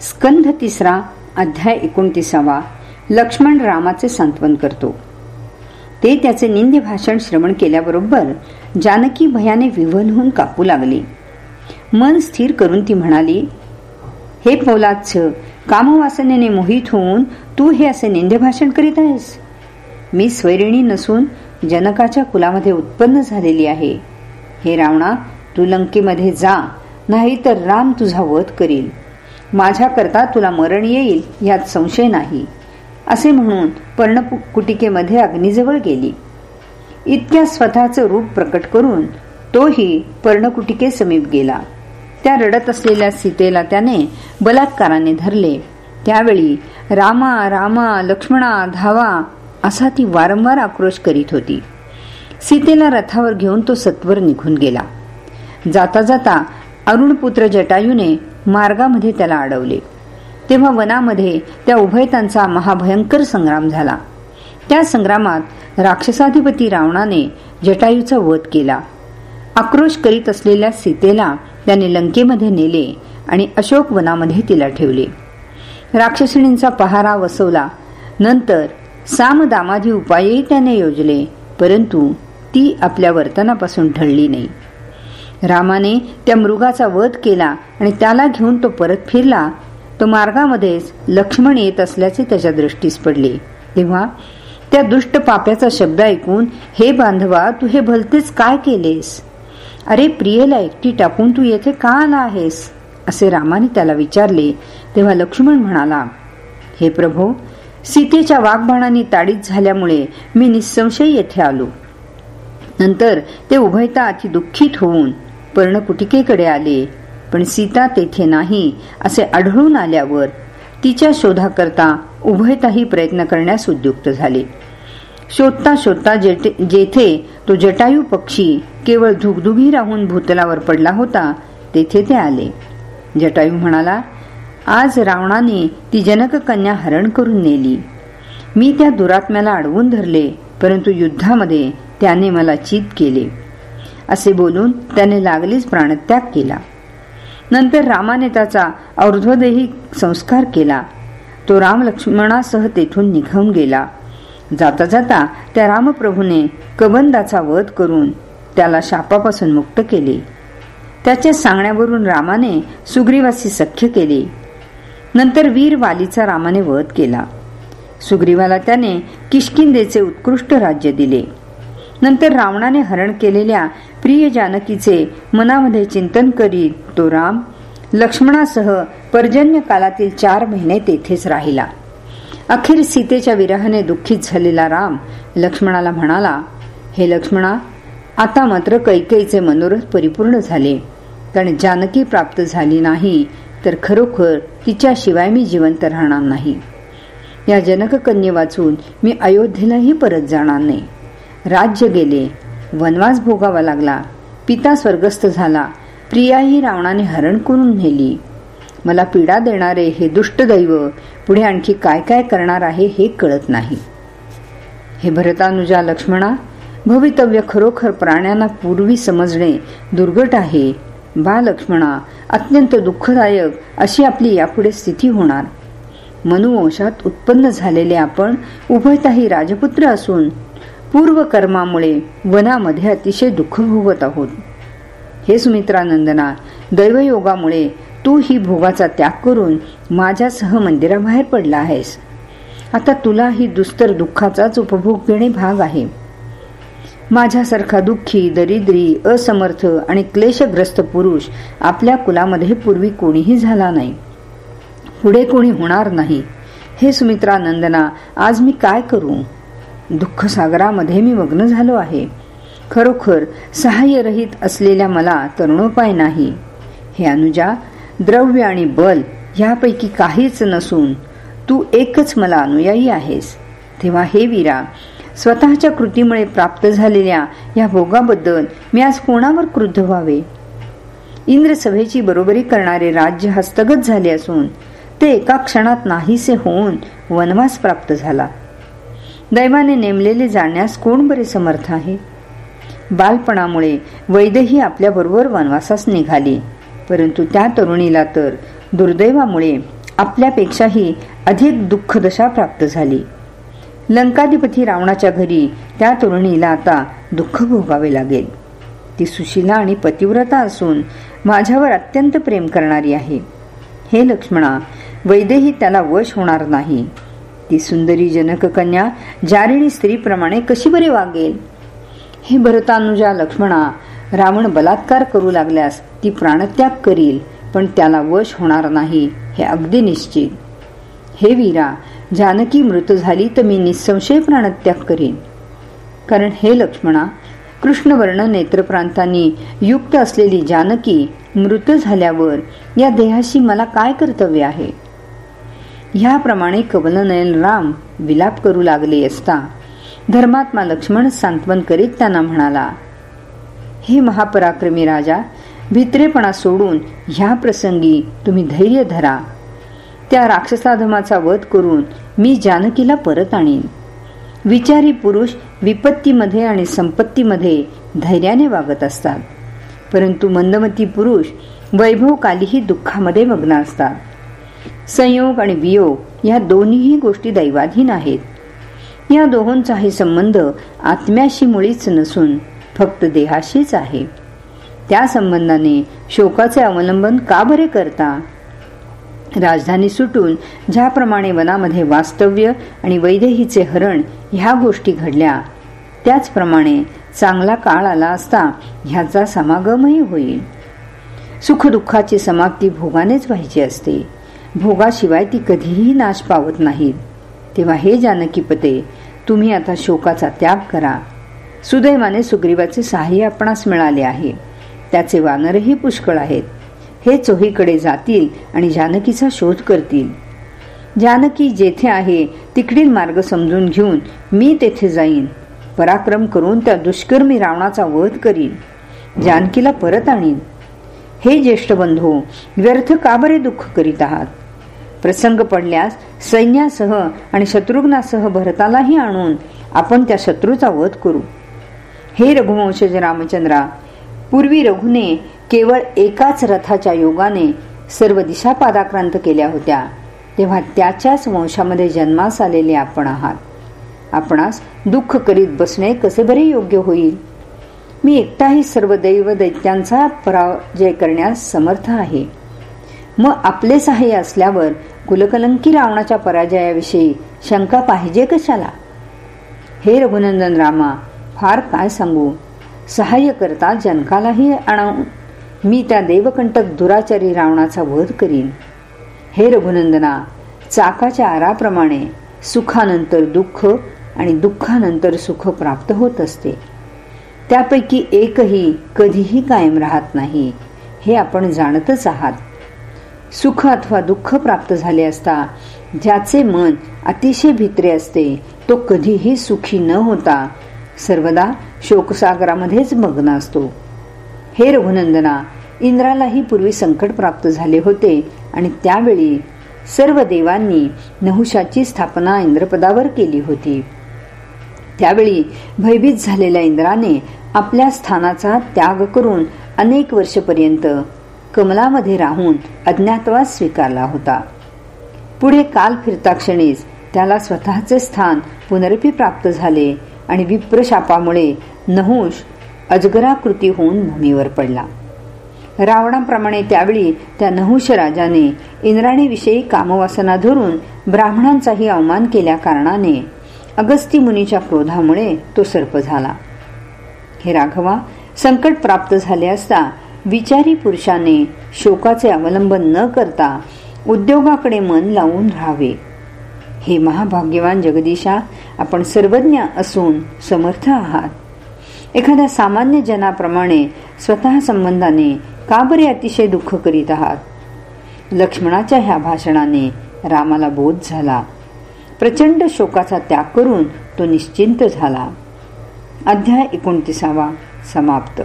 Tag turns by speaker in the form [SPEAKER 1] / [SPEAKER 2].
[SPEAKER 1] स्कंध तिसरा अध्याय एकोणतीसावा लक्ष्मण रामाचे सांत्वन करतो. ते त्याचे निंद्य भाषण श्रवण केल्याबरोबर जानकी भयाने विवल होऊन कापू लागली. मन स्थिर करून ती म्हणाली हे पोलाच्छ कामवासनेने मोहित होऊन तू हे असे निंद्य भाषण करीत आहेस? मी स्वैरिणी नसून जनकाच्या कुलामध्ये उत्पन्न झालेली आहे. हे रावणा तू लंकेमध्ये जा नाही तर राम तुझा वध करील. माझ्याकरता तुला मरण येईल यात संशय नाही. असे म्हणून पर्णकुटिकेमध्ये अग्निजवळ गेली. इतक्या स्वतःचं रूप प्रकट करून तोही पर्णकुटिके समीप गेला. त्या रडत असलेल्या सीतेला त्याने बलात्काराने धरले. त्यावेळी रामा रामा लक्ष्मणा धावा असा ती वारंवार आक्रोश करीत होती. सीतेला रथावर घेऊन तो सत्वर निघून गेला. जाता जाता अरुणपुत्र जटायूने मार्गामध्ये त्याला अडवले. तेव्हा वनामध्ये त्या उभयतांचा महाभयंकर संग्राम झाला. त्या संग्रामात राक्षसाधिपती रावणाने जटायूचा वध केला. आक्रोश करीत असलेल्या सीतेला त्याने लंकेमध्ये नेले आणि अशोक वनामध्ये तिला ठेवले. राक्षसिणींचा पहारा वसवला. नंतर सामदामाधी उपायही त्याने योजले परंतु ती आपल्या वर्तनापासून ढळली नाही. रामाने त्या मृगाचा वध केला आणि त्याला घेऊन तो परत फिरला. तो मार्गामध्येच लक्ष्मण येत असल्याचे त्याच्या दृष्टीस पडले. तेव्हा त्या दुष्ट पाप्याचा शब्द ऐकून हे बांधवा तू हे भलतेच काय केलेस? अरे प्रियेला एकटी टाकून तू येथे का आला आहेस? असे रामाने त्याला विचारले. तेव्हा लक्ष्मण म्हणाला हे प्रभो सीतेच्या वाघबाणाने ताडीत झाल्यामुळे मी निसंशय येथे आलो. नंतर ते उभयता अति दुःखित होऊन पर्णकुटिकेकडे आले. पण सीता तेथे नाही असे आढळून आल्यावर तिच्या शोधाकरता उभयताही प्रयत्न करण्यास उद्युक्त झाले. शोधता शोधता जेथे तो जटायू पक्षी केवळ धुगधुगी राहून भूतलावर पडला होता तेथे ते आले. जटायू म्हणाला आज रावणाने ती जनक कन्या हरण करून नेली. मी त्या दुरात्म्याला अडवून धरले परंतु युद्धामध्ये त्याने मला चित केले. असे बोलून त्याने लागलीच प्राणत्याग केला. नंतर रामाने त्याचा अर्धदेही संस्कार केला. तो राम लक्ष्मणासह तेथून निघून गेला. जाता जाता त्या रामप्रभूने कबंदाचा वध करून त्याला शापापासून मुक्त केले. त्याच्या सांगण्यावरून रामाने सुग्रीवासी सख्य केले. नंतर वीर वालीचा रामाने वध केला. सुग्रीवाला त्याने किशकिंदेचे उत्कृष्ट राज्य दिले. नंतर रावणाने हरण केलेल्या प्रिय जानकीचे मनामध्ये चिंतन करीत तो राम लक्ष्मणासह पर्जन्य कालातील चार महिने तेथेच राहिला. अखेर सीतेच्या विरहाने दुःखित झालेला राम लक्ष्मणाला म्हणाला हे लक्ष्मणा आता मात्र कैकेईचे मनोरथ परिपूर्ण झाले. कारण जानकी प्राप्त झाली नाही तर खरोखर तिच्याशिवाय मी जिवंत राहणार नाही. या जनक कन्ये वाचून मी अयोध्येलाही परत जाणार नाही. राज्य गेले वनवास भोगावा लागला. पिता स्वर्गस्थ झाला. प्रियाही रावणाने हरण करून नेली. मला पीडा देणारे हे दुष्ट दैव पुढे आणखी काय काय करणार आहे हे कळत नाही. हे भरतानुजा लक्ष्मणा भवितव्य खरोखर प्राण्यांना पूर्वी समजणे दुर्गट आहे. बा लक्ष्मणा अत्यंत दुःखदायक अशी आपली यापुढे स्थिती होणार. मनुवंशात उत्पन्न झालेले आपण उभयताही राजपुत्र असून पूर्व कर्मामुळे वनामध्ये अतिशय दुःख भोगत आहोत. हे सुमित्रानंदना दैवयोगामुळे तू ही भोगाचा त्याग करून माझ्यासह मंदिराबाहेर पडला आहेस. आता तुला ही दुस्तर दुःखाचाच उपभोग घेणे भाग आहे. माझ्यासारखा दुःखी दरिद्री असमर्थ आणि क्लेशग्रस्त पुरुष आपल्या कुलामध्ये पूर्वी कोणीही झाला नाही. पुढे कोणी होणार नाही. हे सुमित्रा नंदना आज मी काय करू? दुःख सागरामध्ये मी मग्न झालो आहे. खरोखर सहाय्यरहित असलेल्या मला तरुणोपाय नाही. हे अनुजा द्रव्य आणि बल यापैकी काहीच नसून तू एकच मला अनुयायी आहेस. तेव्हा हे वीरा स्वतःच्या कृतीमुळे प्राप्त झालेल्या या भोगाबद्दल मी आज कोणावर क्रुद्ध व्हावे? इंद्रसभेची बरोबरी करणारे राज्य हस्तगत झाले असून ते एका क्षणात नाहीसे होऊन वनवास प्राप्त झाला. दैवाने नेमलेले जाण्यास कोण बरे समर्थ आहे? बालपणामुळे वैदही आपल्या बरोबर वनवासास निघाली. परंतु त्या तरुणीला तर दुर्दैवामुळे आपल्यापेक्षाही अधिक दुःखदशा प्राप्त झाली. लंकाधिपती रावणाच्या घरी त्या तरुणीला आता दुःख भोगावे लागेल. ती सुशिला आणि पतिव्रता असून माझ्यावर अत्यंत प्रेम करणारी आहे. हे लक्ष्मणा वैदेही त्याला वश होणार नाही. ती सुंदरी जनक कन्या जारिणी स्त्रीप्रमाणे कशी बरे वागेल? हे भरतानुजा लक्ष्मणा रावण बलात्कार करू लागल्यास ती प्राणत्याग करील पण त्याला वश होणार नाही हे अगदी निश्चित. हे वीरा जानकी मृत झाली तर मी निसंशय प्राणत्याग करीन. कारण हे लक्ष्मणा कृष्णवर्ण नेत्रप्रांतांनी युक्त असलेली जानकी मृत झाल्यावर या देहाशी मला काय कर्तव्य आहे? ह्याप्रमाणे कवलनयन राम विलाप करू लागले असता धर्मात्मा लक्ष्मण सांत्वन करीत त्यांना म्हणाला हे महापराक्रमी राजा भित्रेपणा सोडून ह्या प्रसंगी तुम्ही धैर्य धरा. त्या राक्षसाधमाचा वध करून मी जानकीला परत आणीन. विचारी पुरुष विपत्तीमध्ये आणि संपत्तीमध्ये धैर्याने वागत असतात परंतु मंदमती पुरुष वैभवकालीही दुःखामध्ये मग्न असतात. संयोग आणि वियोग या दोन्हीही गोष्टी दैवाधीन आहेत. या दोहोंचाही संबंध आत्म्याशी मुळीच नसून फक्त देहाशीच आहे. त्या संबंधाने शोकाचे अवलंबन का बरे करता? राजधानी सुटून ज्याप्रमाणे वनामध्ये वास्तव्य आणि वैदेहीचे हरण ह्या गोष्टी घडल्या त्याचप्रमाणे चांगला काळ आला असता ह्याचा समागमही होईल. सुखदुःखाची समाप्ती भोगानेच व्हायची असते. भोगाशिवाय ती कधीही नाश पावत नाहीत तेव्हा हे जानकीपते तुम्ही आता शोकाचा त्याग करा. सुदैवाने सुग्रीवाचे सहाय्य आपणास मिळाले आहे. त्याचे वानरही पुष्कळ आहेत. हे चोहीकडे जातील आणि जानकीचा शोध करतील. जानकी जेथे आहे तिकडील मार्ग समजून घेऊन मी तेथे जाईन. पराक्रम करून त्या दुष्कर्मी रावणाचा वध करीन. जानकीला परत आणीन. हे ज्येष्ठ बंधू व्यर्थ का बरे दुःख करीत आहात? प्रसंग पडल्यास सैन्यासह आणि शत्रुघ्नासह भरतालाही आणून आपण त्या शत्रूचा वध करू. हे रघुवंशज रामचंद्रा पूर्वी रघुने केवळ एकाच रथाच्या योगाने सर्व दिशा पादाक्रांत केल्या होत्या तेव्हा त्याच्याच वंशामध्ये जन्मास आलेले आपण आहात. आपणास दुःख करीत बसणे कसे बरे योग्य होईल? मी एकटाही सर्व दैव दैत्यांचा पराजय करण्यास समर्थ आहे. मग आपले सहाय्य असल्यावर कुलकलंकी रावणाच्या पराजयाविषयी शंका पाहिजे कशाला? हे रघुनंदन रामा फार काय सांगू? सहाय्य करता जनकालाही आणून मी त्या देवकंटक दुराचारी रावणाचा वध करीन. हे रघुनंदना चाकाच्या आराप्रमाणे सुखानंतर दुःख आणि दुःखानंतर सुख प्राप्त होत असते. त्यापैकी एकही कधीही कायम राहत नाही हे आपण जाणतच आहात. सुख अथवा दुःख प्राप्त झाले असता ज्याचे मन अतिशय भित्रे असते तो कधीही सुखी न होता सर्वदा शोकसागरामध्येच मग्न असतो. हे रघुनंदना इंद्रालाही पूर्वी संकट प्राप्त झाले होते आणि त्यावेळी सर्व देवांनी नहुषाची स्थापना इंद्रपदावर केली होती. त्यावेळी भयभीत झालेल्या इंद्राने आपल्या स्थानाचा त्याग करून अनेक वर्षपर्यंत कमलामध्ये राहून अज्ञातवास स्वीकारला होता. पुढे काल फिरता क्षणीच त्याला स्वतःचे स्थान पुनरपी प्राप्त झाले आणि विप्रशापामुळे नहुष अजगराकृती होऊन भूमीवर पडला. रावणाप्रमाणे त्यावेळी त्या नहुष राजाने इंद्राणीविषयी कामवासना धरून ब्राह्मणांचाही अवमान केल्या कारणाने अगस्ती मुनीच्या क्रोधामुळे तो सर्प झाला. हे राघवा संकट प्राप्त झाले असता विचारी पुरुषाने शोकाचे अवलंबन न करता उद्योगाकडे मन लावून राहावे. हे महाभाग्यवान जगदीशा आपण सर्वज्ञ असून समर्थ आहात. एखाद्या सामान्य जनाप्रमाणे स्वतः संबंधाने का बरे अतिशय दुःख करीत आहात? लक्ष्मणाच्या ह्या भाषणाने रामाला बोध झाला. प्रचंड शोकाचा त्याग करून तो निश्चिंत झाला. अध्याय एकोणतीसावा समाप्त.